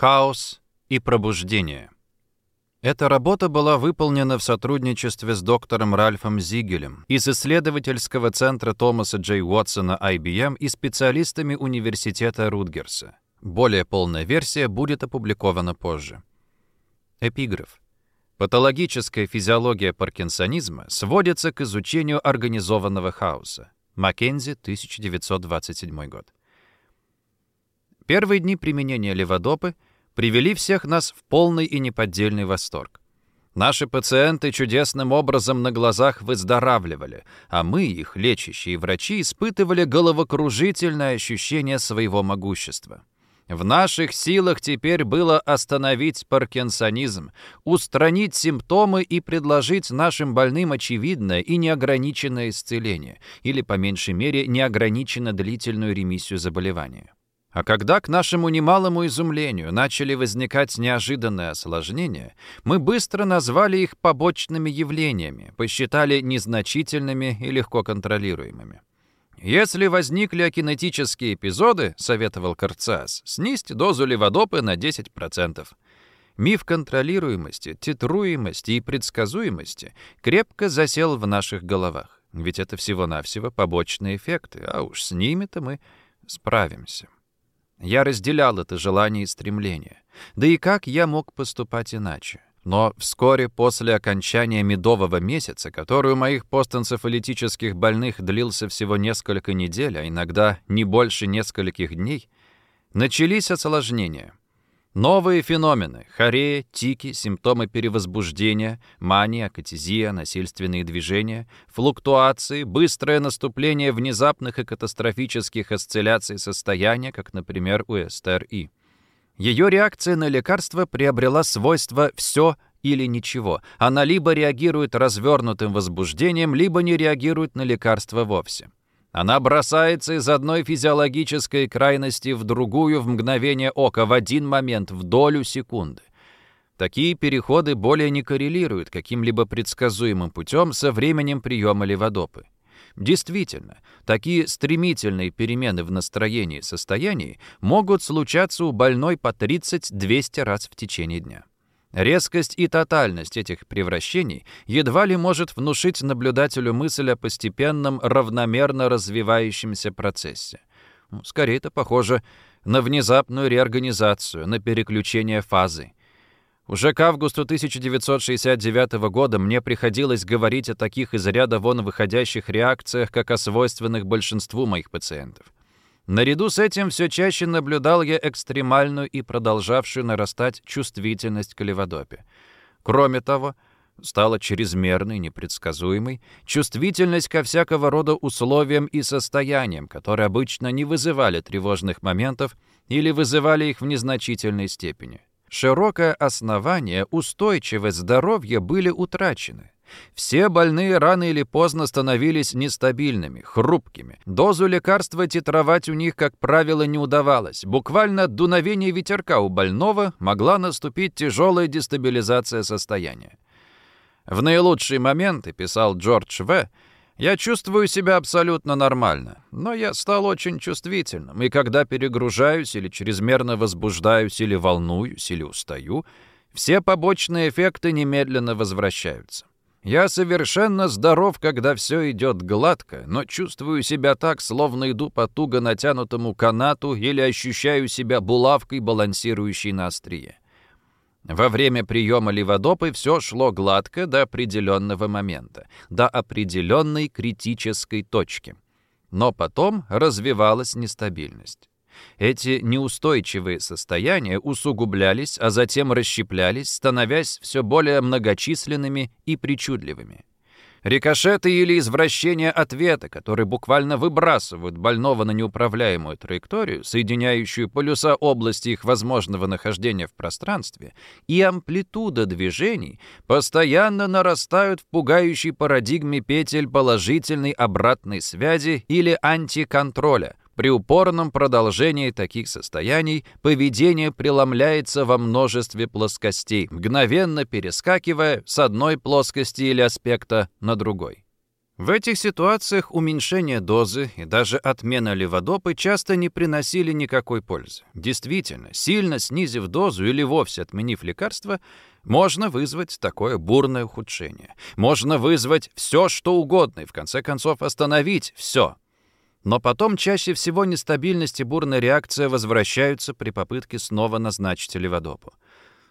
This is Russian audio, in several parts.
Хаос и пробуждение. Эта работа была выполнена в сотрудничестве с доктором Ральфом Зигелем из исследовательского центра Томаса Джей Уотсона IBM и специалистами университета Рутгерса. Более полная версия будет опубликована позже. Эпиграф. Патологическая физиология паркинсонизма сводится к изучению организованного хаоса. Маккензи, 1927 год. Первые дни применения леводопы привели всех нас в полный и неподдельный восторг. Наши пациенты чудесным образом на глазах выздоравливали, а мы, их лечащие врачи, испытывали головокружительное ощущение своего могущества. В наших силах теперь было остановить паркинсонизм, устранить симптомы и предложить нашим больным очевидное и неограниченное исцеление, или, по меньшей мере, неограниченно длительную ремиссию заболевания. А когда, к нашему немалому изумлению, начали возникать неожиданные осложнения, мы быстро назвали их побочными явлениями, посчитали незначительными и легко контролируемыми. «Если возникли акинетические эпизоды, — советовал Карцас, — снизьте дозу леводопы на 10%. Миф контролируемости, титруемости и предсказуемости крепко засел в наших головах. Ведь это всего-навсего побочные эффекты, а уж с ними-то мы справимся. Я разделял это желание и стремление. Да и как я мог поступать иначе? Но вскоре после окончания медового месяца, который у моих постэнцефалитических больных длился всего несколько недель, а иногда не больше нескольких дней, начались осложнения. Новые феномены – хорея, тики, симптомы перевозбуждения, мания, катезия, насильственные движения, флуктуации, быстрое наступление внезапных и катастрофических осцилляций состояния, как, например, у Эстер И. Ее реакция на лекарство приобрела свойство «все или ничего». Она либо реагирует развернутым возбуждением, либо не реагирует на лекарство вовсе. Она бросается из одной физиологической крайности в другую в мгновение ока, в один момент, в долю секунды. Такие переходы более не коррелируют каким-либо предсказуемым путем со временем приема леводопы. Действительно, такие стремительные перемены в настроении и состоянии могут случаться у больной по 30-200 раз в течение дня. Резкость и тотальность этих превращений едва ли может внушить наблюдателю мысль о постепенном, равномерно развивающемся процессе. Ну, скорее, это похоже на внезапную реорганизацию, на переключение фазы. Уже к августу 1969 года мне приходилось говорить о таких из ряда вон выходящих реакциях, как о свойственных большинству моих пациентов. Наряду с этим все чаще наблюдал я экстремальную и продолжавшую нарастать чувствительность к леводопе. Кроме того, стала чрезмерной, непредсказуемой чувствительность ко всякого рода условиям и состояниям, которые обычно не вызывали тревожных моментов или вызывали их в незначительной степени. Широкое основание, устойчивость здоровья были утрачены. Все больные рано или поздно становились нестабильными, хрупкими. Дозу лекарства титровать у них, как правило, не удавалось. Буквально от дуновения ветерка у больного могла наступить тяжелая дестабилизация состояния. «В наилучшие моменты», — писал Джордж В., я чувствую себя абсолютно нормально, но я стал очень чувствительным, и когда перегружаюсь или чрезмерно возбуждаюсь, или волнуюсь, или устаю, все побочные эффекты немедленно возвращаются. Я совершенно здоров, когда все идет гладко, но чувствую себя так, словно иду по туго натянутому канату или ощущаю себя булавкой, балансирующей на острие. Во время приема леводопы все шло гладко до определенного момента, до определенной критической точки. Но потом развивалась нестабильность. Эти неустойчивые состояния усугублялись, а затем расщеплялись, становясь все более многочисленными и причудливыми. Рикошеты или извращения ответа, которые буквально выбрасывают больного на неуправляемую траекторию, соединяющую полюса области их возможного нахождения в пространстве, и амплитуда движений постоянно нарастают в пугающей парадигме петель положительной обратной связи или антиконтроля, при упорном продолжении таких состояний поведение преломляется во множестве плоскостей, мгновенно перескакивая с одной плоскости или аспекта на другой. В этих ситуациях уменьшение дозы и даже отмена леводопы часто не приносили никакой пользы. Действительно, сильно снизив дозу или вовсе отменив лекарство, можно вызвать такое бурное ухудшение. Можно вызвать все, что угодно, и в конце концов остановить все. Но потом чаще всего нестабильность и бурная реакция возвращаются при попытке снова назначить леводопу.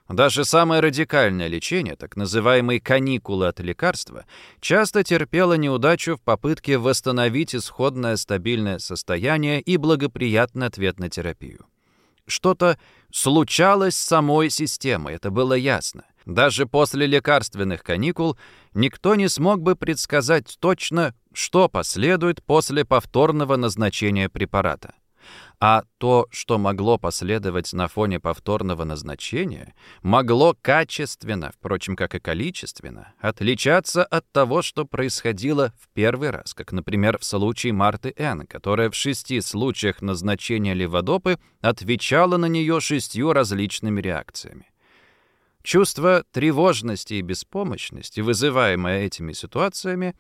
Даже самое радикальное лечение, так называемые каникулы от лекарства, часто терпело неудачу в попытке восстановить исходное стабильное состояние и благоприятный ответ на терапию. Что-то случалось с самой системой, это было ясно. Даже после лекарственных каникул никто не смог бы предсказать точно, что последует после повторного назначения препарата. А то, что могло последовать на фоне повторного назначения, могло качественно, впрочем, как и количественно, отличаться от того, что происходило в первый раз, как, например, в случае Марты Н., которая в шести случаях назначения леводопы отвечала на нее шестью различными реакциями. Чувство тревожности и беспомощности, вызываемое этими ситуациями,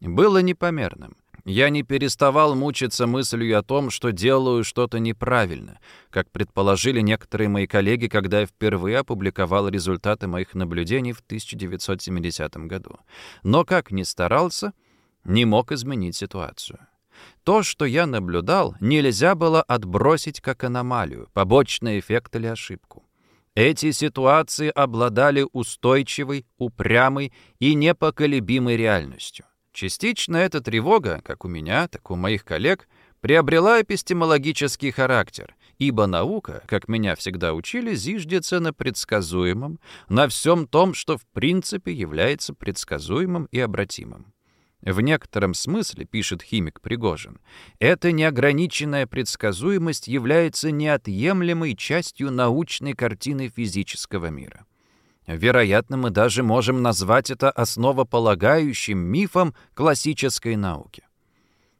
было непомерным. Я не переставал мучиться мыслью о том, что делаю что-то неправильно, как предположили некоторые мои коллеги, когда я впервые опубликовал результаты моих наблюдений в 1970 году. Но как ни старался, не мог изменить ситуацию. То, что я наблюдал, нельзя было отбросить как аномалию, побочный эффект или ошибку. Эти ситуации обладали устойчивой, упрямой и непоколебимой реальностью. Частично эта тревога, как у меня, так у моих коллег, приобрела эпистемологический характер, ибо наука, как меня всегда учили, зиждется на предсказуемом, на всем том, что в принципе является предсказуемым и обратимым. В некотором смысле, пишет химик Пригожин, эта неограниченная предсказуемость является неотъемлемой частью научной картины физического мира. Вероятно, мы даже можем назвать это основополагающим мифом классической науки.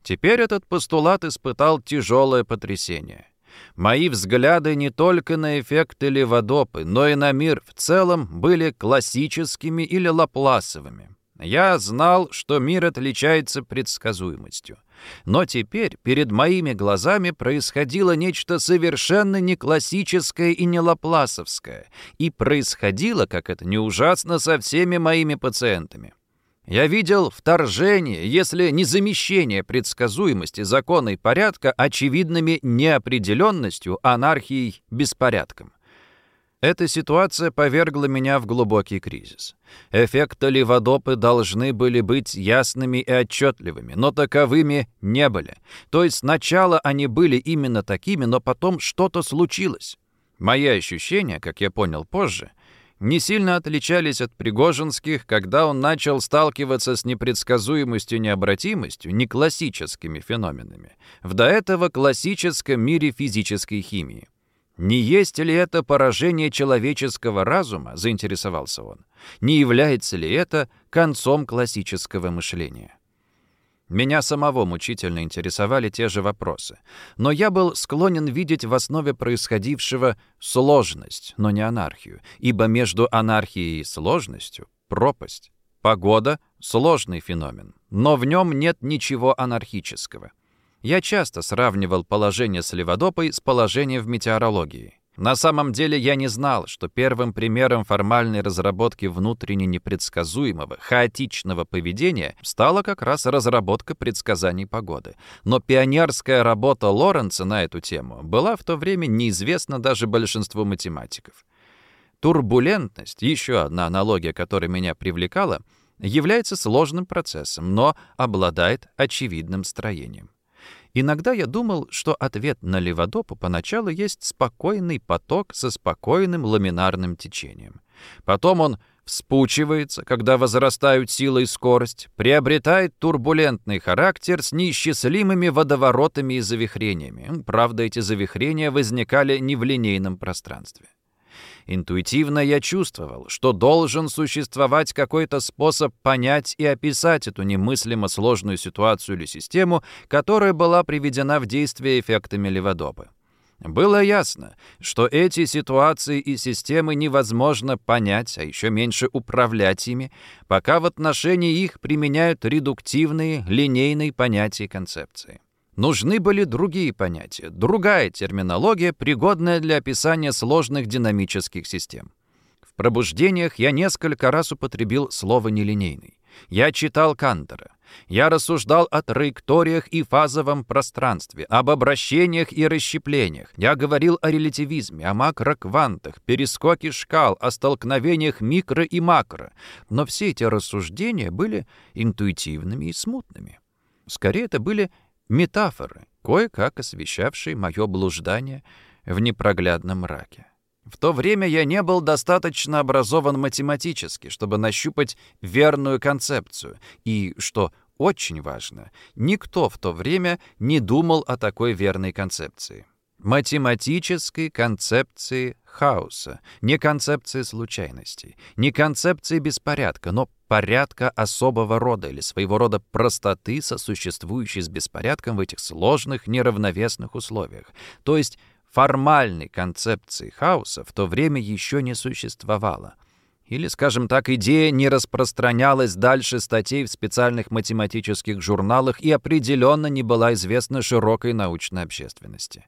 Теперь этот постулат испытал тяжелое потрясение. Мои взгляды не только на эффекты Леводопы, но и на мир в целом были классическими или лапласовыми. Я знал, что мир отличается предсказуемостью. Но теперь перед моими глазами происходило нечто совершенно не классическое и не лапласовское. И происходило, как это не ужасно, со всеми моими пациентами. Я видел вторжение, если не замещение предсказуемости закона и порядка очевидными неопределенностью, анархией, беспорядком. Эта ситуация повергла меня в глубокий кризис. Эффекты леводопы должны были быть ясными и отчетливыми, но таковыми не были. То есть сначала они были именно такими, но потом что-то случилось. Мои ощущения, как я понял позже, не сильно отличались от Пригожинских, когда он начал сталкиваться с непредсказуемостью и необратимостью, не классическими феноменами, в до этого классическом мире физической химии. Не есть ли это поражение человеческого разума, заинтересовался он? Не является ли это концом классического мышления? Меня самого мучительно интересовали те же вопросы, но я был склонен видеть в основе происходившего сложность, но не анархию, ибо между анархией и сложностью — пропасть. Погода — сложный феномен, но в нем нет ничего анархического. Я часто сравнивал положение с Леводопой с положением в метеорологии. На самом деле я не знал, что первым примером формальной разработки внутренне непредсказуемого, хаотичного поведения стала как раз разработка предсказаний погоды. Но пионерская работа Лоренца на эту тему была в то время неизвестна даже большинству математиков. Турбулентность, еще одна аналогия, которая меня привлекала, является сложным процессом, но обладает очевидным строением. Иногда я думал, что ответ на Леводопу поначалу есть спокойный поток со спокойным ламинарным течением. Потом он вспучивается, когда возрастают сила и скорость, приобретает турбулентный характер с неисчислимыми водоворотами и завихрениями. Правда, эти завихрения возникали не в линейном пространстве. Интуитивно я чувствовал, что должен существовать какой-то способ понять и описать эту немыслимо сложную ситуацию или систему, которая была приведена в действие эффектами Леводопы. Было ясно, что эти ситуации и системы невозможно понять, а еще меньше управлять ими, пока в отношении их применяют редуктивные, линейные понятия и концепции. Нужны были другие понятия, другая терминология, пригодная для описания сложных динамических систем. В пробуждениях я несколько раз употребил слово «нелинейный». Я читал Кантера. Я рассуждал о траекториях и фазовом пространстве, об обращениях и расщеплениях. Я говорил о релятивизме, о макроквантах, перескоке шкал, о столкновениях микро и макро. Но все эти рассуждения были интуитивными и смутными. Скорее, это были метафоры, кое-как освещавшие мое блуждание в непроглядном мраке. В то время я не был достаточно образован математически, чтобы нащупать верную концепцию. И, что очень важно, никто в то время не думал о такой верной концепции. Математической концепции хаоса, не концепции случайностей, не концепции беспорядка, но порядка особого рода или своего рода простоты, сосуществующей с беспорядком в этих сложных, неравновесных условиях. То есть формальной концепции хаоса в то время еще не существовало. Или, скажем так, идея не распространялась дальше статей в специальных математических журналах и определенно не была известна широкой научной общественности.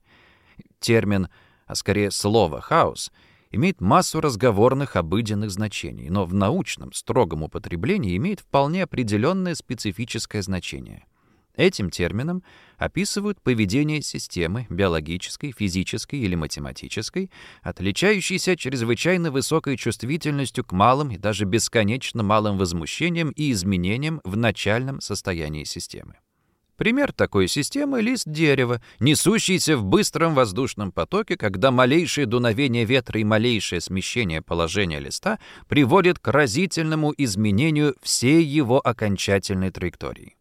Термин, а скорее слово «хаос» имеет массу разговорных обыденных значений, но в научном строгом употреблении имеет вполне определенное специфическое значение — Этим термином описывают поведение системы биологической, физической или математической, отличающейся чрезвычайно высокой чувствительностью к малым и даже бесконечно малым возмущениям и изменениям в начальном состоянии системы. Пример такой системы — лист дерева, несущийся в быстром воздушном потоке, когда малейшее дуновение ветра и малейшее смещение положения листа приводит к разительному изменению всей его окончательной траектории.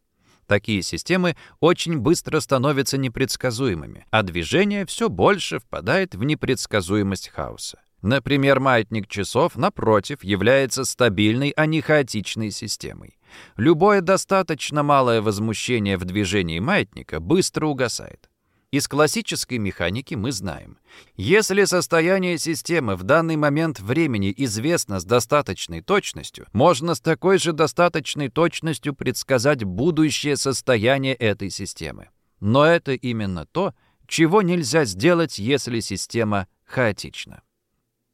Такие системы очень быстро становятся непредсказуемыми, а движение все больше впадает в непредсказуемость хаоса. Например, маятник часов, напротив, является стабильной, а не хаотичной системой. Любое достаточно малое возмущение в движении маятника быстро угасает. Из классической механики мы знаем, если состояние системы в данный момент времени известно с достаточной точностью, можно с такой же достаточной точностью предсказать будущее состояние этой системы. Но это именно то, чего нельзя сделать, если система хаотична.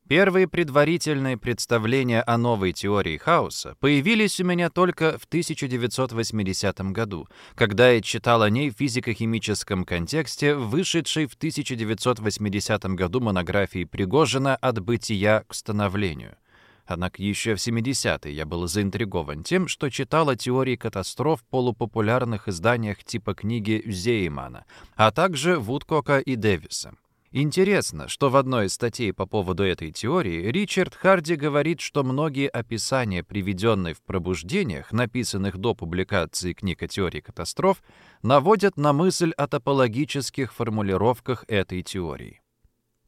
Первые предварительные представления о новой теории хаоса появились у меня только в 1980 году, когда я читал о ней в физико-химическом контексте, вышедшей в 1980 году монографии Пригожина «От бытия к становлению». Однако еще в 70-е я был заинтригован тем, что читал о теории катастроф в полупопулярных изданиях типа книги Зеймана, а также Вудкока и Дэвиса. Интересно, что в одной из статей по поводу этой теории Ричард Харди говорит, что многие описания, приведенные в пробуждениях, написанных до публикации книг о теории катастроф, наводят на мысль о топологических формулировках этой теории.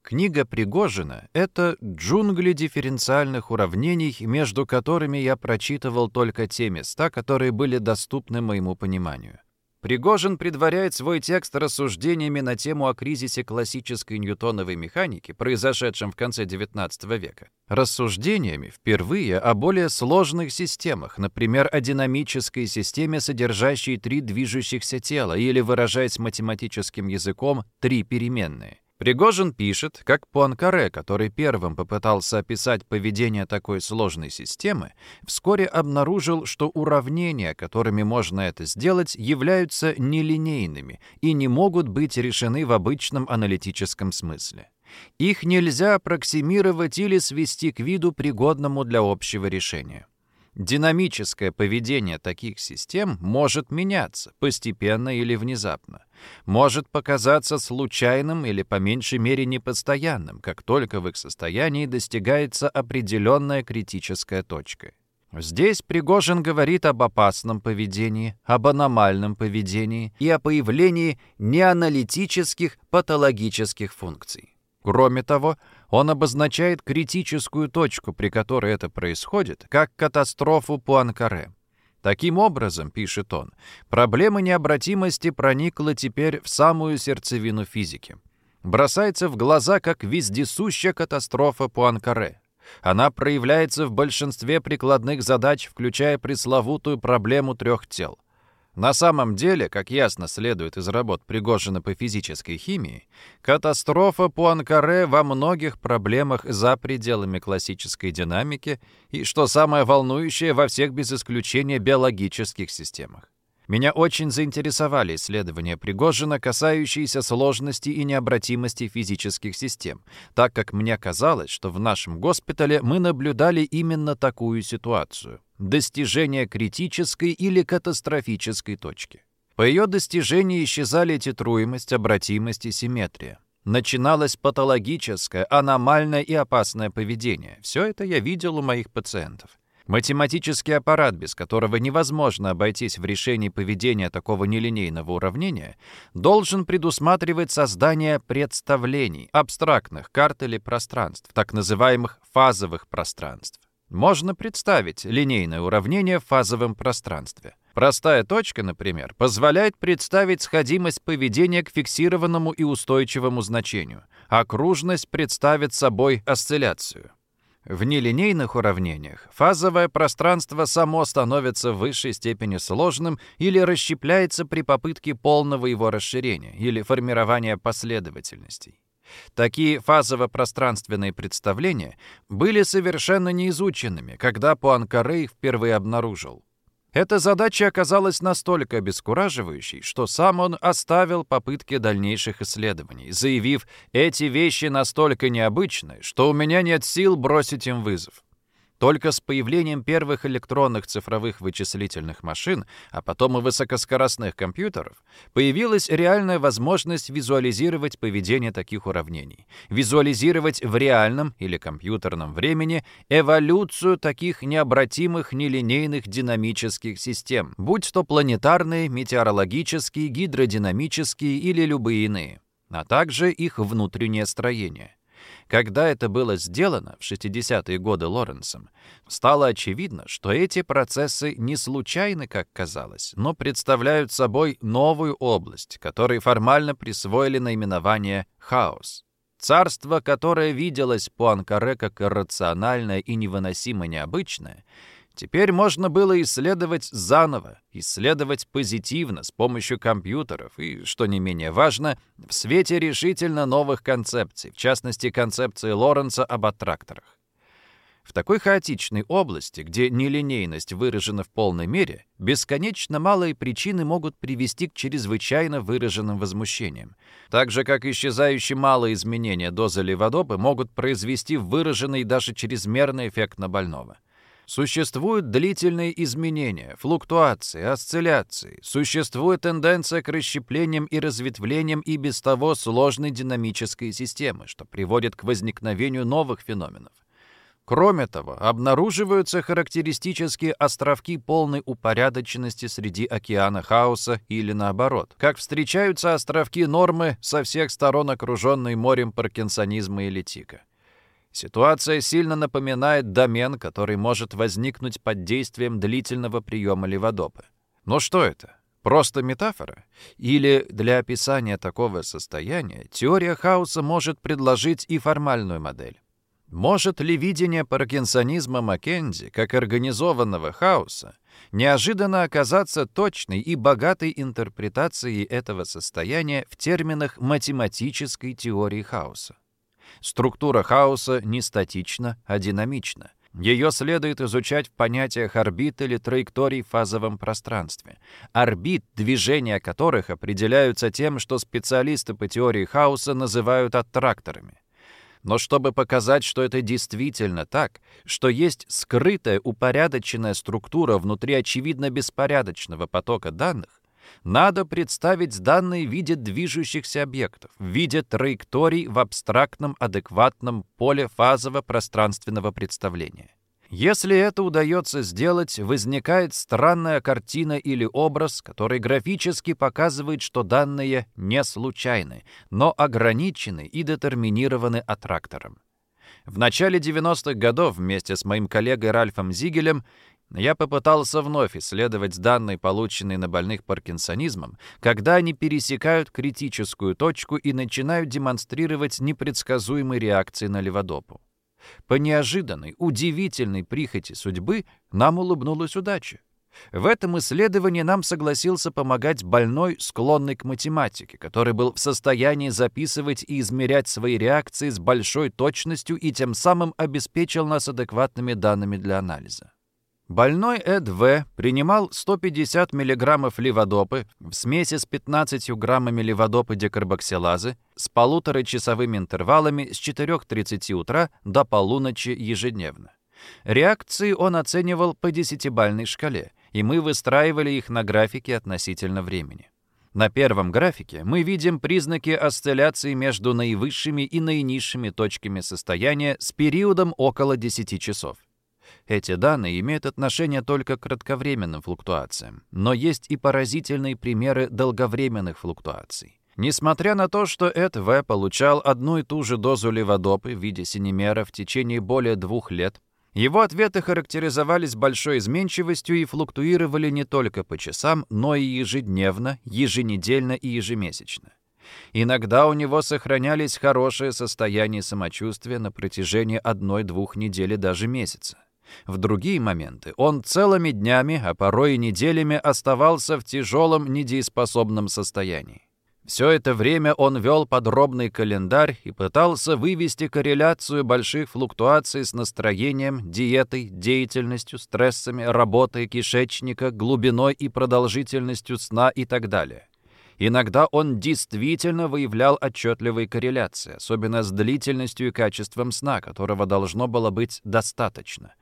Книга Пригожина — это джунгли дифференциальных уравнений, между которыми я прочитывал только те места, которые были доступны моему пониманию. Пригожин предваряет свой текст рассуждениями на тему о кризисе классической ньютоновой механики, произошедшем в конце XIX века. Рассуждениями впервые о более сложных системах, например, о динамической системе, содержащей три движущихся тела, или, выражаясь математическим языком, три переменные. Пригожин пишет, как Пуанкаре, который первым попытался описать поведение такой сложной системы, вскоре обнаружил, что уравнения, которыми можно это сделать, являются нелинейными и не могут быть решены в обычном аналитическом смысле. Их нельзя аппроксимировать или свести к виду, пригодному для общего решения. Динамическое поведение таких систем может меняться, постепенно или внезапно. Может показаться случайным или по меньшей мере непостоянным, как только в их состоянии достигается определенная критическая точка. Здесь Пригожин говорит об опасном поведении, об аномальном поведении и о появлении неаналитических патологических функций. Кроме того, он обозначает критическую точку, при которой это происходит, как катастрофу Пуанкаре. Таким образом, пишет он, проблема необратимости проникла теперь в самую сердцевину физики. бросается в глаза как вездесущая катастрофа Пуанкаре. Она проявляется в большинстве прикладных задач, включая пресловутую проблему трех тел — на самом деле, как ясно следует из работ Пригожина по физической химии, катастрофа Пуанкаре во многих проблемах за пределами классической динамики и, что самое волнующее, во всех без исключения биологических системах. Меня очень заинтересовали исследования Пригожина, касающиеся сложности и необратимости физических систем, так как мне казалось, что в нашем госпитале мы наблюдали именно такую ситуацию – достижение критической или катастрофической точки. По ее достижении исчезали титруемость, обратимость и симметрия. Начиналось патологическое, аномальное и опасное поведение. Все это я видел у моих пациентов. Математический аппарат, без которого невозможно обойтись в решении поведения такого нелинейного уравнения, должен предусматривать создание представлений, абстрактных карт или пространств, так называемых фазовых пространств. Можно представить линейное уравнение в фазовом пространстве. Простая точка, например, позволяет представить сходимость поведения к фиксированному и устойчивому значению. Окружность представит собой осцилляцию. В нелинейных уравнениях фазовое пространство само становится в высшей степени сложным или расщепляется при попытке полного его расширения или формирования последовательностей. Такие фазово-пространственные представления были совершенно неизученными, когда Пуанкаре их впервые обнаружил. Эта задача оказалась настолько обескураживающей, что сам он оставил попытки дальнейших исследований, заявив, эти вещи настолько необычны, что у меня нет сил бросить им вызов. Только с появлением первых электронных цифровых вычислительных машин, а потом и высокоскоростных компьютеров, появилась реальная возможность визуализировать поведение таких уравнений, визуализировать в реальном или компьютерном времени эволюцию таких необратимых нелинейных динамических систем, будь то планетарные, метеорологические, гидродинамические или любые иные, а также их внутреннее строение. Когда это было сделано в 60-е годы Лоренсом, стало очевидно, что эти процессы не случайны, как казалось, но представляют собой новую область, которой формально присвоили наименование «хаос». Царство, которое виделось по Анкаре как иррациональное и невыносимо необычное — Теперь можно было исследовать заново, исследовать позитивно с помощью компьютеров и, что не менее важно, в свете решительно новых концепций, в частности концепции Лоренца об аттракторах. В такой хаотичной области, где нелинейность выражена в полной мере, бесконечно малые причины могут привести к чрезвычайно выраженным возмущениям. Так же, как исчезающие малые изменения дозы леводопы могут произвести выраженный даже чрезмерный эффект на больного. Существуют длительные изменения, флуктуации, осцилляции. Существует тенденция к расщеплениям и разветвлениям и без того сложной динамической системы, что приводит к возникновению новых феноменов. Кроме того, обнаруживаются характеристические островки полной упорядоченности среди океана хаоса или наоборот, как встречаются островки нормы со всех сторон окруженной морем паркинсонизма или тика. Ситуация сильно напоминает домен, который может возникнуть под действием длительного приема леводопы. Но что это? Просто метафора? Или для описания такого состояния теория хаоса может предложить и формальную модель? Может ли видение паркинсонизма Маккензи как организованного хаоса неожиданно оказаться точной и богатой интерпретацией этого состояния в терминах математической теории хаоса? Структура хаоса не статична, а динамична. Ее следует изучать в понятиях орбит или траекторий в фазовом пространстве. Орбит, движения которых определяются тем, что специалисты по теории хаоса называют аттракторами. Но чтобы показать, что это действительно так, что есть скрытая упорядоченная структура внутри очевидно беспорядочного потока данных, надо представить данные в виде движущихся объектов, в виде траекторий в абстрактном адекватном поле фазово-пространственного представления. Если это удается сделать, возникает странная картина или образ, который графически показывает, что данные не случайны, но ограничены и детерминированы аттрактором. В начале 90-х годов вместе с моим коллегой Ральфом Зигелем Я попытался вновь исследовать данные, полученные на больных паркинсонизмом, когда они пересекают критическую точку и начинают демонстрировать непредсказуемые реакции на леводопу. По неожиданной, удивительной прихоти судьбы нам улыбнулась удача. В этом исследовании нам согласился помогать больной, склонный к математике, который был в состоянии записывать и измерять свои реакции с большой точностью и тем самым обеспечил нас адекватными данными для анализа. Больной Эд В. принимал 150 мг ливодопы в смеси с 15 граммами ливодопы декарбоксилазы с полуторачасовыми интервалами с 4.30 утра до полуночи ежедневно. Реакции он оценивал по десятибальной шкале, и мы выстраивали их на графике относительно времени. На первом графике мы видим признаки осцилляции между наивысшими и наинизшими точками состояния с периодом около 10 часов. Эти данные имеют отношение только к кратковременным флуктуациям, но есть и поразительные примеры долговременных флуктуаций. Несмотря на то, что Эд В. получал одну и ту же дозу леводопы в виде синемера в течение более двух лет, его ответы характеризовались большой изменчивостью и флуктуировали не только по часам, но и ежедневно, еженедельно и ежемесячно. Иногда у него сохранялись хорошее состояние самочувствия на протяжении одной-двух недели даже месяца. В другие моменты он целыми днями, а порой и неделями оставался в тяжелом недееспособном состоянии. Все это время он вел подробный календарь и пытался вывести корреляцию больших флуктуаций с настроением, диетой, деятельностью, стрессами, работой кишечника, глубиной и продолжительностью сна и так далее. Иногда он действительно выявлял отчетливые корреляции, особенно с длительностью и качеством сна, которого должно было быть достаточно.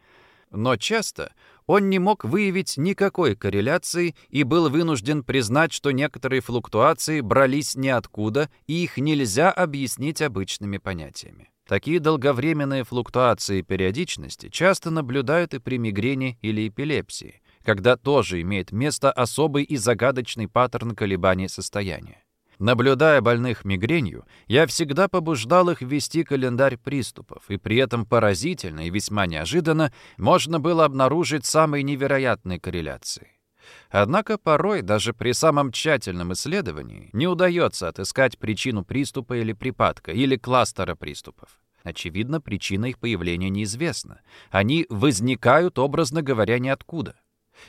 Но часто он не мог выявить никакой корреляции и был вынужден признать, что некоторые флуктуации брались ниоткуда, и их нельзя объяснить обычными понятиями. Такие долговременные флуктуации периодичности часто наблюдают и при мигрени или эпилепсии, когда тоже имеет место особый и загадочный паттерн колебаний состояния. Наблюдая больных мигренью, я всегда побуждал их вести календарь приступов, и при этом поразительно и весьма неожиданно можно было обнаружить самые невероятные корреляции. Однако порой, даже при самом тщательном исследовании, не удается отыскать причину приступа или припадка, или кластера приступов. Очевидно, причина их появления неизвестна. Они возникают, образно говоря, ниоткуда.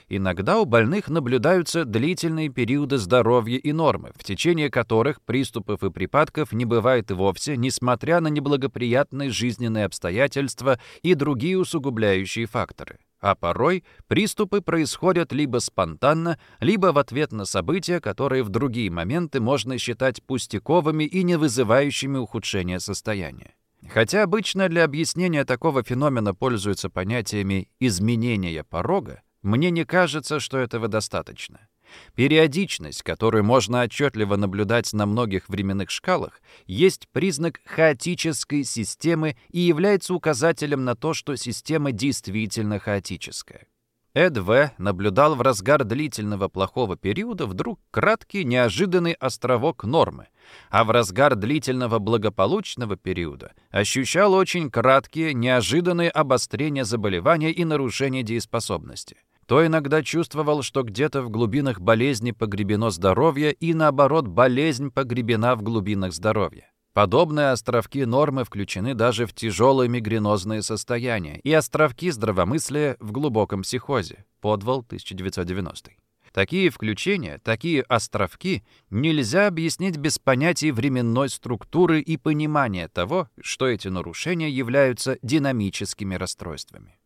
Иногда у больных наблюдаются длительные периоды здоровья и нормы, в течение которых приступов и припадков не бывает вовсе, несмотря на неблагоприятные жизненные обстоятельства и другие усугубляющие факторы. А порой приступы происходят либо спонтанно, либо в ответ на события, которые в другие моменты можно считать пустяковыми и не вызывающими ухудшения состояния. Хотя обычно для объяснения такого феномена пользуются понятиями «изменения порога», мне не кажется, что этого достаточно. Периодичность, которую можно отчетливо наблюдать на многих временных шкалах, есть признак хаотической системы и является указателем на то, что система действительно хаотическая. Эд В. наблюдал в разгар длительного плохого периода вдруг краткий неожиданный островок нормы, а в разгар длительного благополучного периода ощущал очень краткие, неожиданные обострения заболевания и нарушения дееспособности то иногда чувствовал, что где-то в глубинах болезни погребено здоровье и, наоборот, болезнь погребена в глубинах здоровья. Подобные островки нормы включены даже в тяжелые мигренозные состояния и островки здравомыслия в глубоком психозе. Подвал 1990. Такие включения, такие островки нельзя объяснить без понятий временной структуры и понимания того, что эти нарушения являются динамическими расстройствами.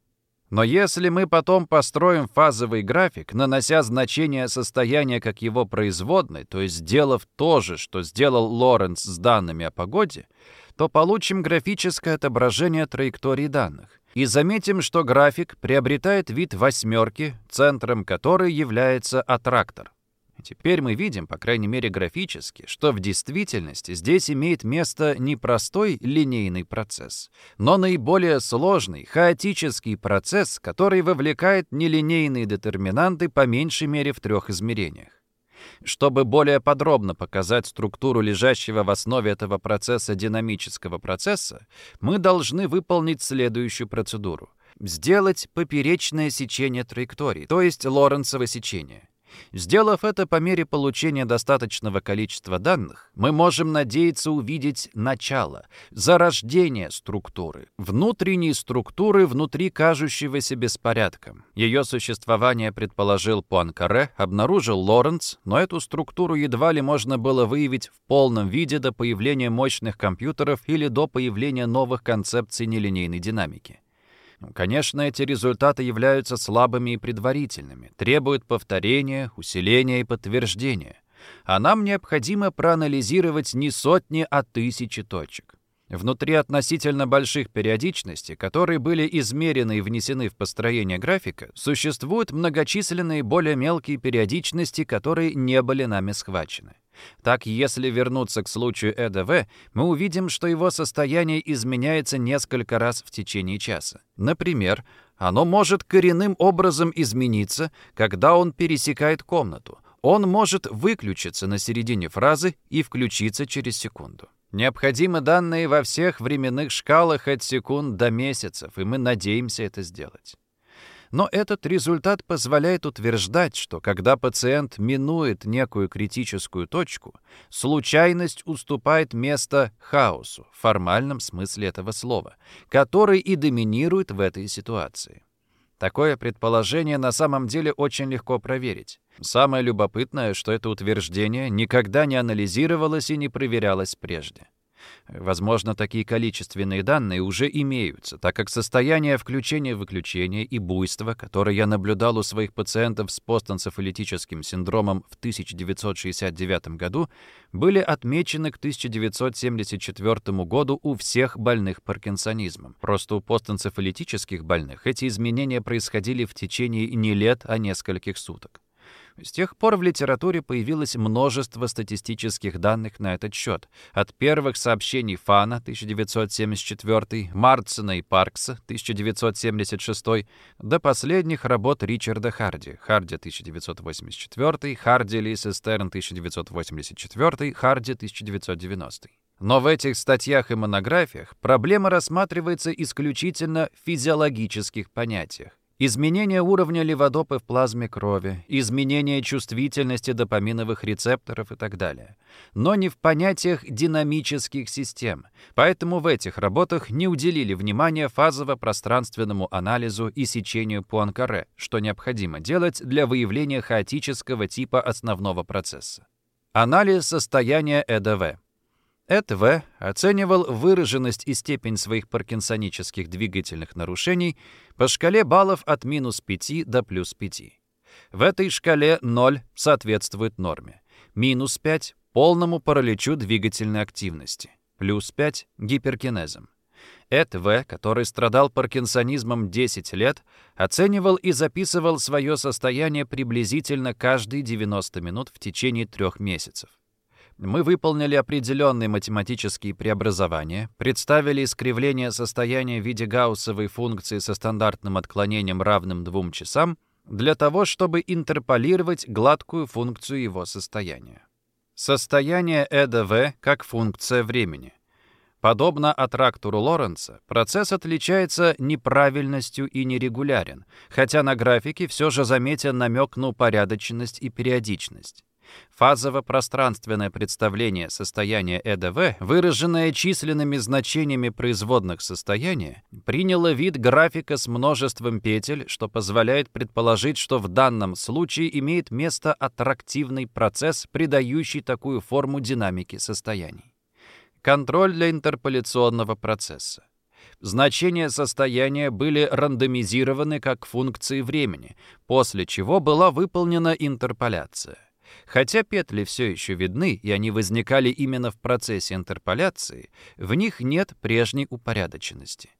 Но если мы потом построим фазовый график, нанося значение состояния как его производной, то есть сделав то же, что сделал Лоренц с данными о погоде, то получим графическое отображение траектории данных. И заметим, что график приобретает вид восьмерки, центром которой является аттрактор. Теперь мы видим, по крайней мере графически, что в действительности здесь имеет место не простой линейный процесс, но наиболее сложный, хаотический процесс, который вовлекает нелинейные детерминанты по меньшей мере в трех измерениях. Чтобы более подробно показать структуру лежащего в основе этого процесса динамического процесса, мы должны выполнить следующую процедуру — сделать поперечное сечение траектории, то есть Лоренцево сечение. Сделав это по мере получения достаточного количества данных, мы можем надеяться увидеть начало, зарождение структуры, внутренней структуры внутри кажущегося беспорядком. Ее существование предположил Пуанкаре, обнаружил Лоренц, но эту структуру едва ли можно было выявить в полном виде до появления мощных компьютеров или до появления новых концепций нелинейной динамики. Конечно, эти результаты являются слабыми и предварительными, требуют повторения, усиления и подтверждения. А нам необходимо проанализировать не сотни, а тысячи точек. Внутри относительно больших периодичностей, которые были измерены и внесены в построение графика, существуют многочисленные более мелкие периодичности, которые не были нами схвачены. Так, если вернуться к случаю ЭДВ, мы увидим, что его состояние изменяется несколько раз в течение часа. Например, оно может коренным образом измениться, когда он пересекает комнату. Он может выключиться на середине фразы и включиться через секунду. Необходимы данные во всех временных шкалах от секунд до месяцев, и мы надеемся это сделать. Но этот результат позволяет утверждать, что когда пациент минует некую критическую точку, случайность уступает место хаосу, в формальном смысле этого слова, который и доминирует в этой ситуации. Такое предположение на самом деле очень легко проверить. Самое любопытное, что это утверждение никогда не анализировалось и не проверялось прежде. Возможно, такие количественные данные уже имеются, так как состояние включения-выключения и буйства, которое я наблюдал у своих пациентов с постэнцефалитическим синдромом в 1969 году, были отмечены к 1974 году у всех больных паркинсонизмом. Просто у постэнцефалитических больных эти изменения происходили в течение не лет, а нескольких суток. С тех пор в литературе появилось множество статистических данных на этот счет. От первых сообщений Фана 1974, Марцена и Паркса 1976 до последних работ Ричарда Харди, Харди 1984, Харди Лиса Стерн 1984, Харди 1990. Но в этих статьях и монографиях проблема рассматривается исключительно в физиологических понятиях. Изменение уровня леводопы в плазме крови, изменение чувствительности допаминовых рецепторов и так далее. Но не в понятиях динамических систем. Поэтому в этих работах не уделили внимания фазово-пространственному анализу и сечению Пуанкаре, что необходимо делать для выявления хаотического типа основного процесса. Анализ состояния ЭДВ. ЭТВ оценивал выраженность и степень своих паркинсонических двигательных нарушений по шкале баллов от минус 5 до плюс 5. В этой шкале 0 соответствует норме, минус 5 — полному параличу двигательной активности, плюс 5 — гиперкинезом. ЭТВ, который страдал паркинсонизмом 10 лет, оценивал и записывал свое состояние приблизительно каждые 90 минут в течение трех месяцев. Мы выполнили определенные математические преобразования, представили искривление состояния в виде гауссовой функции со стандартным отклонением равным двум часам для того, чтобы интерполировать гладкую функцию его состояния. Состояние ЭДВ как функция времени. Подобно аттрактору Лоренца, процесс отличается неправильностью и нерегулярен, хотя на графике все же заметен намек на упорядоченность и периодичность. Фазово-пространственное представление состояния ЭДВ, выраженное численными значениями производных состояния, приняло вид графика с множеством петель, что позволяет предположить, что в данном случае имеет место аттрактивный процесс, придающий такую форму динамики состояний. Контроль для интерполяционного процесса. Значения состояния были рандомизированы как функции времени, после чего была выполнена интерполяция. Хотя петли все еще видны, и они возникали именно в процессе интерполяции, в них нет прежней упорядоченности.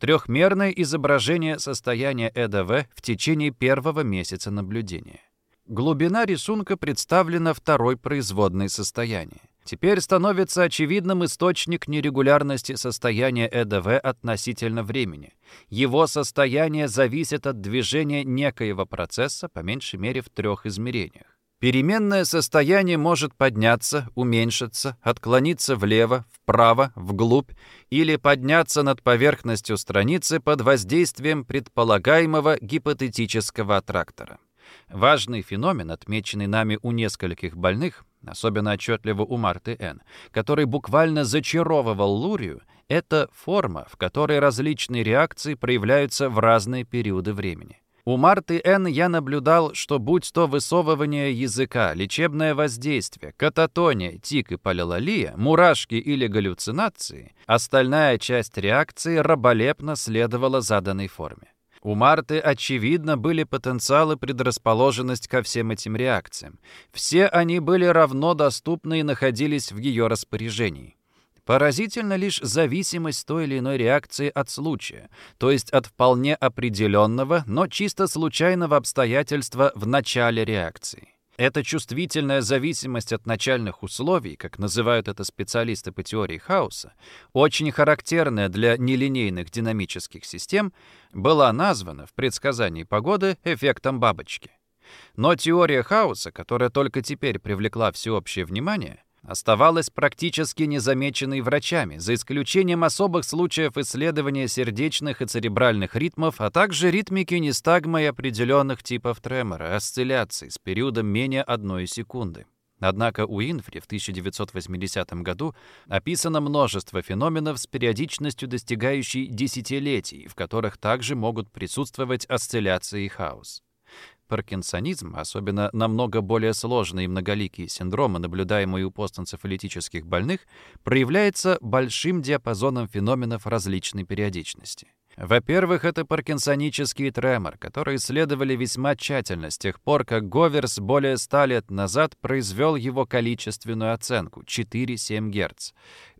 Трехмерное изображение состояния ЭДВ в течение первого месяца наблюдения. Глубина рисунка представлена второй производной состояния. Теперь становится очевидным источник нерегулярности состояния ЭДВ относительно времени. Его состояние зависит от движения некоего процесса, по меньшей мере в трех измерениях. Переменное состояние может подняться, уменьшиться, отклониться влево, вправо, вглубь или подняться над поверхностью страницы под воздействием предполагаемого гипотетического аттрактора. Важный феномен, отмеченный нами у нескольких больных, особенно отчетливо у Марты Н., который буквально зачаровывал Лурию, это форма, в которой различные реакции проявляются в разные периоды времени. У Марты Н. я наблюдал, что будь то высовывание языка, лечебное воздействие, кататония, тик и полилолия, мурашки или галлюцинации, остальная часть реакции раболепно следовала заданной форме. У Марты, очевидно, были потенциалы предрасположенность ко всем этим реакциям. Все они были равно доступны и находились в ее распоряжении. Поразительна лишь зависимость той или иной реакции от случая, то есть от вполне определенного, но чисто случайного обстоятельства в начале реакции. Эта чувствительная зависимость от начальных условий, как называют это специалисты по теории хаоса, очень характерная для нелинейных динамических систем, была названа в предсказании погоды эффектом бабочки. Но теория хаоса, которая только теперь привлекла всеобщее внимание, оставалась практически незамеченной врачами, за исключением особых случаев исследования сердечных и церебральных ритмов, а также ритмики нестагма и определенных типов тремора, осцилляций с периодом менее одной секунды. Однако у Инфри в 1980 году описано множество феноменов с периодичностью, достигающей десятилетий, в которых также могут присутствовать осцилляции и хаос. Паркинсонизм, особенно намного более сложные и многоликие синдромы, наблюдаемые у постэнцефалитических больных, проявляется большим диапазоном феноменов различной периодичности. Во-первых, это паркинсонический тремор, который исследовали весьма тщательно с тех пор, как Говерс более ста лет назад произвел его количественную оценку — 4-7 Гц.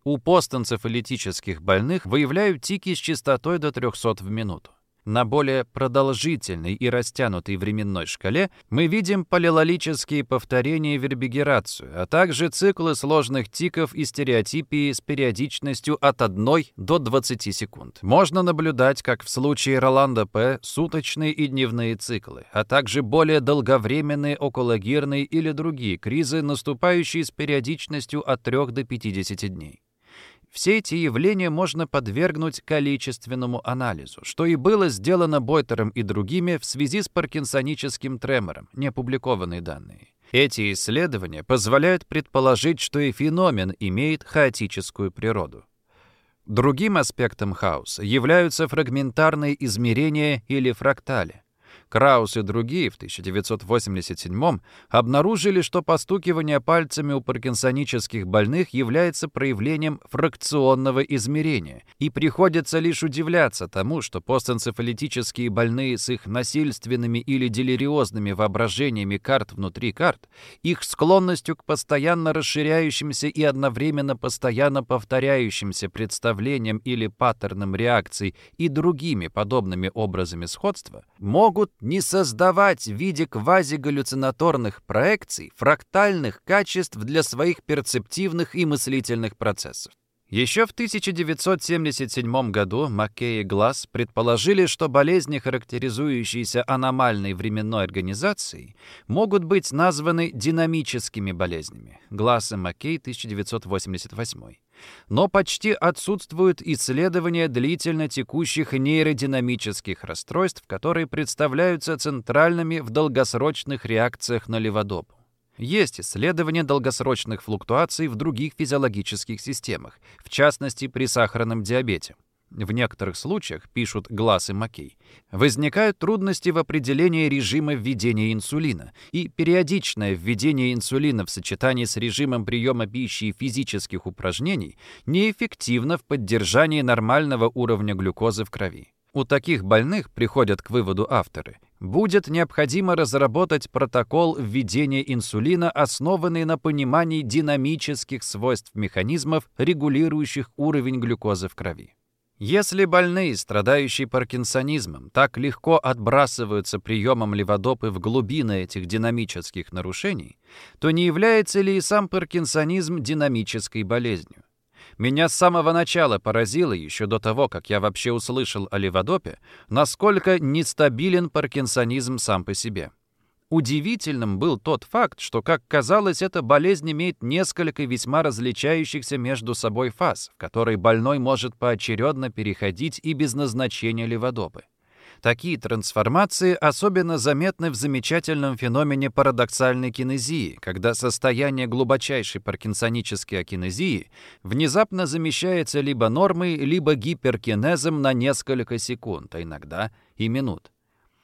У постэнцефалитических больных выявляют тики с частотой до 300 в минуту. На более продолжительной и растянутой временной шкале мы видим полилолические повторения и вербигерацию, а также циклы сложных тиков и стереотипии с периодичностью от 1 до 20 секунд. Можно наблюдать, как в случае Роланда П, суточные и дневные циклы, а также более долговременные окологирные или другие кризы, наступающие с периодичностью от 3 до 50 дней. Все эти явления можно подвергнуть количественному анализу, что и было сделано Бойтером и другими в связи с паркинсоническим тремором, неопубликованные данные. Эти исследования позволяют предположить, что и феномен имеет хаотическую природу. Другим аспектом хаоса являются фрагментарные измерения или фрактали. Краус и другие в 1987 обнаружили, что постукивание пальцами у паркинсонических больных является проявлением фракционного измерения, и приходится лишь удивляться тому, что постэнцефалитические больные с их насильственными или делириозными воображениями карт внутри карт, их склонностью к постоянно расширяющимся и одновременно постоянно повторяющимся представлениям или паттернам реакций и другими подобными образами сходства, могут не создавать в виде квазигаллюцинаторных проекций фрактальных качеств для своих перцептивных и мыслительных процессов. Еще в 1977 году Маккей и Глаз предположили, что болезни, характеризующиеся аномальной временной организацией, могут быть названы динамическими болезнями. Глаз и Маккей, 1988 но почти отсутствуют исследования длительно текущих нейродинамических расстройств, которые представляются центральными в долгосрочных реакциях на леводопу. Есть исследования долгосрочных флуктуаций в других физиологических системах, в частности при сахарном диабете. В некоторых случаях, пишут Глаз и Маккей, возникают трудности в определении режима введения инсулина, и периодичное введение инсулина в сочетании с режимом приема пищи и физических упражнений неэффективно в поддержании нормального уровня глюкозы в крови. У таких больных, приходят к выводу авторы, будет необходимо разработать протокол введения инсулина, основанный на понимании динамических свойств механизмов, регулирующих уровень глюкозы в крови. Если больные, страдающие паркинсонизмом, так легко отбрасываются приемом леводопы в глубины этих динамических нарушений, то не является ли и сам паркинсонизм динамической болезнью? Меня с самого начала поразило, еще до того, как я вообще услышал о леводопе, насколько нестабилен паркинсонизм сам по себе. Удивительным был тот факт, что, как казалось, эта болезнь имеет несколько весьма различающихся между собой фаз, в которые больной может поочередно переходить и без назначения леводопы. Такие трансформации особенно заметны в замечательном феномене парадоксальной кинезии, когда состояние глубочайшей паркинсонической акинезии внезапно замещается либо нормой, либо гиперкинезом на несколько секунд, а иногда и минут.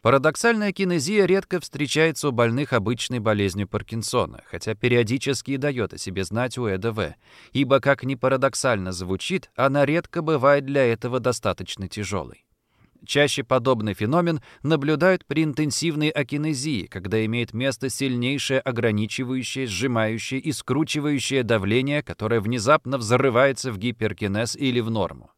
Парадоксальная кинезия редко встречается у больных обычной болезнью Паркинсона, хотя периодически и дает о себе знать у ЭДВ, ибо, как ни парадоксально звучит, она редко бывает для этого достаточно тяжелой. Чаще подобный феномен наблюдают при интенсивной акинезии, когда имеет место сильнейшее ограничивающее, сжимающее и скручивающее давление, которое внезапно взрывается в гиперкинез или в норму.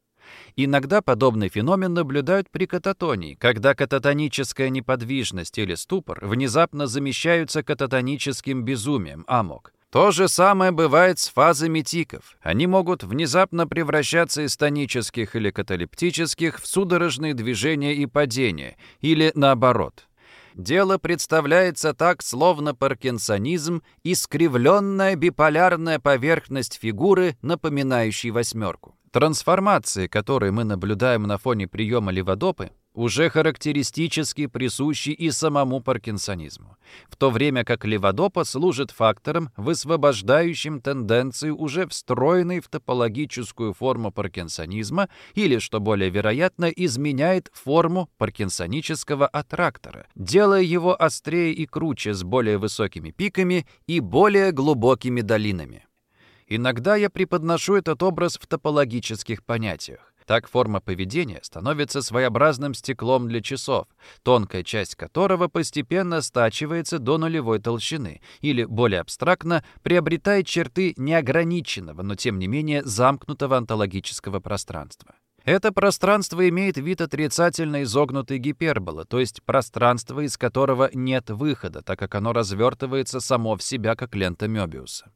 Иногда подобный феномен наблюдают при кататонии, когда кататоническая неподвижность или ступор внезапно замещаются кататоническим безумием, амок. То же самое бывает с фазами тиков. Они могут внезапно превращаться из тонических или каталептических в судорожные движения и падения, или наоборот. Дело представляется так, словно паркинсонизм — искривленная биполярная поверхность фигуры, напоминающей восьмерку. Трансформации, которые мы наблюдаем на фоне приема леводопы, уже характеристически присущи и самому паркинсонизму, в то время как леводопа служит фактором, высвобождающим тенденции, уже встроенной в топологическую форму паркинсонизма или, что более вероятно, изменяет форму паркинсонического аттрактора, делая его острее и круче с более высокими пиками и более глубокими долинами. Иногда я преподношу этот образ в топологических понятиях. Так форма поведения становится своеобразным стеклом для часов, тонкая часть которого постепенно стачивается до нулевой толщины, или, более абстрактно, приобретает черты неограниченного, но тем не менее замкнутого онтологического пространства. Это пространство имеет вид отрицательно изогнутой гиперболы, то есть пространство, из которого нет выхода, так как оно развертывается само в себя, как лента Мёбиуса.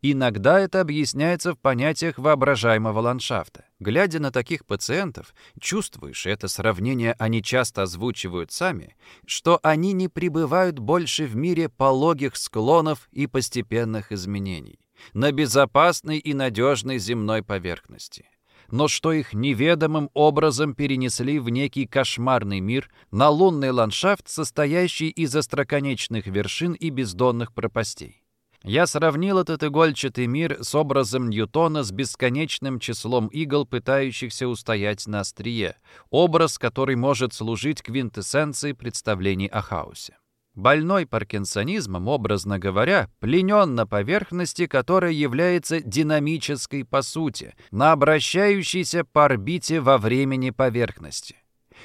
Иногда это объясняется в понятиях воображаемого ландшафта. Глядя на таких пациентов, чувствуешь, это сравнение они часто озвучивают сами, что они не пребывают больше в мире пологих склонов и постепенных изменений, на безопасной и надежной земной поверхности но что их неведомым образом перенесли в некий кошмарный мир, на лунный ландшафт, состоящий из остроконечных вершин и бездонных пропастей. Я сравнил этот игольчатый мир с образом Ньютона с бесконечным числом игл, пытающихся устоять на острие, образ, который может служить квинтэссенцией представлений о хаосе. Больной паркинсонизмом, образно говоря, пленен на поверхности, которая является динамической по сути, на обращающейся по орбите во времени поверхности.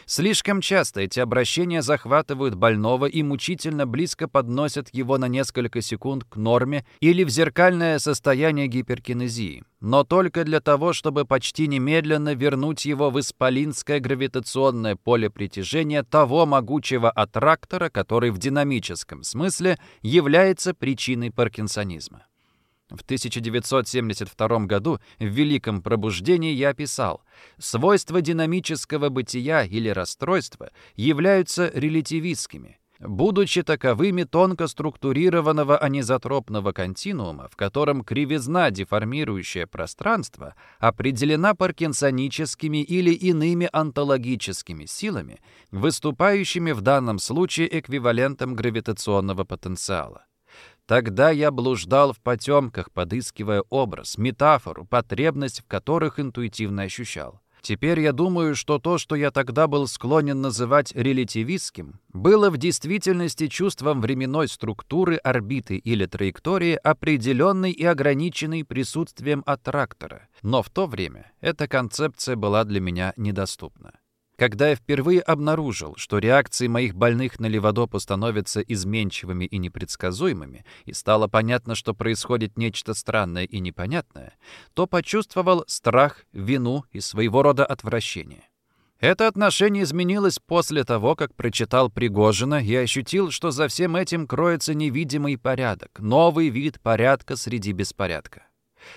Слишком часто эти обращения захватывают больного и мучительно близко подносят его на несколько секунд к норме или в зеркальное состояние гиперкинезии, но только для того, чтобы почти немедленно вернуть его в исполинское гравитационное поле притяжения того могучего аттрактора, который в динамическом смысле является причиной паркинсонизма. В 1972 году в «Великом пробуждении» я писал, «Свойства динамического бытия или расстройства являются релятивистскими, будучи таковыми тонко структурированного анизотропного континуума, в котором кривизна, деформирующая пространство, определена паркинсоническими или иными онтологическими силами, выступающими в данном случае эквивалентом гравитационного потенциала. Тогда я блуждал в потемках, подыскивая образ, метафору, потребность в которых интуитивно ощущал. Теперь я думаю, что то, что я тогда был склонен называть релятивистским, было в действительности чувством временной структуры орбиты или траектории, определенной и ограниченной присутствием аттрактора. Но в то время эта концепция была для меня недоступна. Когда я впервые обнаружил, что реакции моих больных на леводопу становятся изменчивыми и непредсказуемыми, и стало понятно, что происходит нечто странное и непонятное, то почувствовал страх, вину и своего рода отвращение. Это отношение изменилось после того, как прочитал Пригожина и ощутил, что за всем этим кроется невидимый порядок, новый вид порядка среди беспорядка.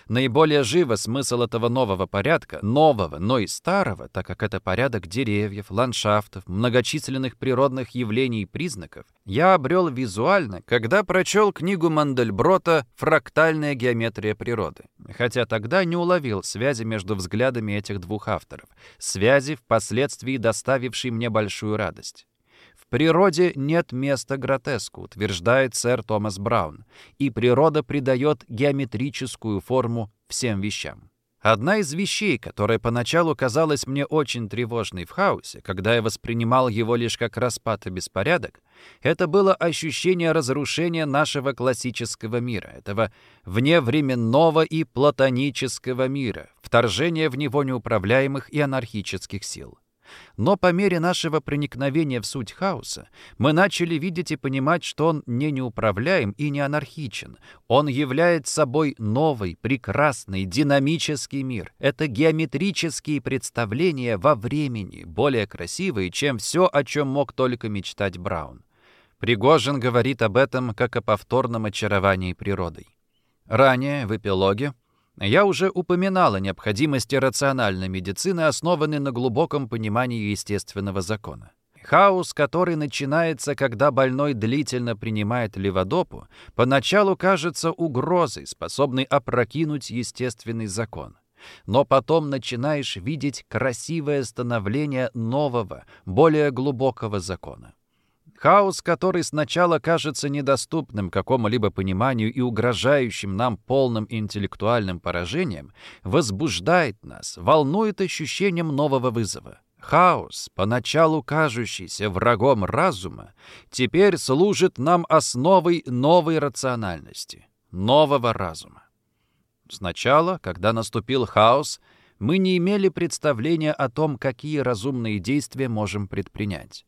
Наиболее живо смысл этого нового порядка, нового, но и старого, так как это порядок деревьев, ландшафтов, многочисленных природных явлений и признаков, я обрел визуально, когда прочел книгу Мандельброта «Фрактальная геометрия природы», хотя тогда не уловил связи между взглядами этих двух авторов, связи, впоследствии доставившей мне большую радость. Природе нет места гротеску, утверждает сэр Томас Браун, и природа придает геометрическую форму всем вещам. Одна из вещей, которая поначалу казалась мне очень тревожной в хаосе, когда я воспринимал его лишь как распад и беспорядок, это было ощущение разрушения нашего классического мира, этого вневременного и платонического мира, вторжения в него неуправляемых и анархических сил. Но по мере нашего проникновения в суть хаоса мы начали видеть и понимать, что он не неуправляем и не анархичен. Он является собой новый, прекрасный, динамический мир. Это геометрические представления во времени, более красивые, чем все, о чем мог только мечтать Браун. Пригожин говорит об этом как о повторном очаровании природой. Ранее, в эпилоге, я уже упоминал о необходимости рациональной медицины, основанной на глубоком понимании естественного закона. Хаос, который начинается, когда больной длительно принимает леводопу, поначалу кажется угрозой, способной опрокинуть естественный закон. Но потом начинаешь видеть красивое становление нового, более глубокого закона. Хаос, который сначала кажется недоступным какому-либо пониманию и угрожающим нам полным интеллектуальным поражением, возбуждает нас, волнует ощущением нового вызова. Хаос, поначалу кажущийся врагом разума, теперь служит нам основой новой рациональности, нового разума. Сначала, когда наступил хаос, мы не имели представления о том, какие разумные действия можем предпринять.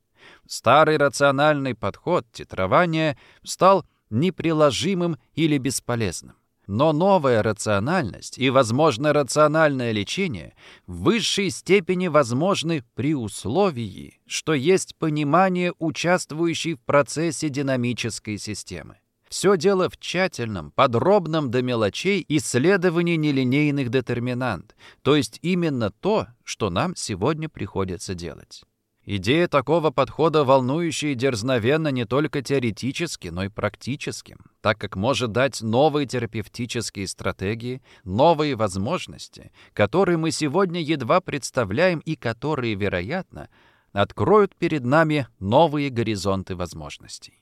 Старый рациональный подход титрования стал неприложимым или бесполезным. Но новая рациональность и, возможно, рациональное лечение в высшей степени возможны при условии, что есть понимание участвующей в процессе динамической системы. Все дело в тщательном, подробном до мелочей исследовании нелинейных детерминант, то есть именно то, что нам сегодня приходится делать. Идея такого подхода волнующая и дерзновенна не только теоретически, но и практически, так как может дать новые терапевтические стратегии, новые возможности, которые мы сегодня едва представляем и которые, вероятно, откроют перед нами новые горизонты возможностей.